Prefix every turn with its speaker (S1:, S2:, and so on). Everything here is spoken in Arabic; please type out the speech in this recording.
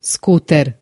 S1: سكوتر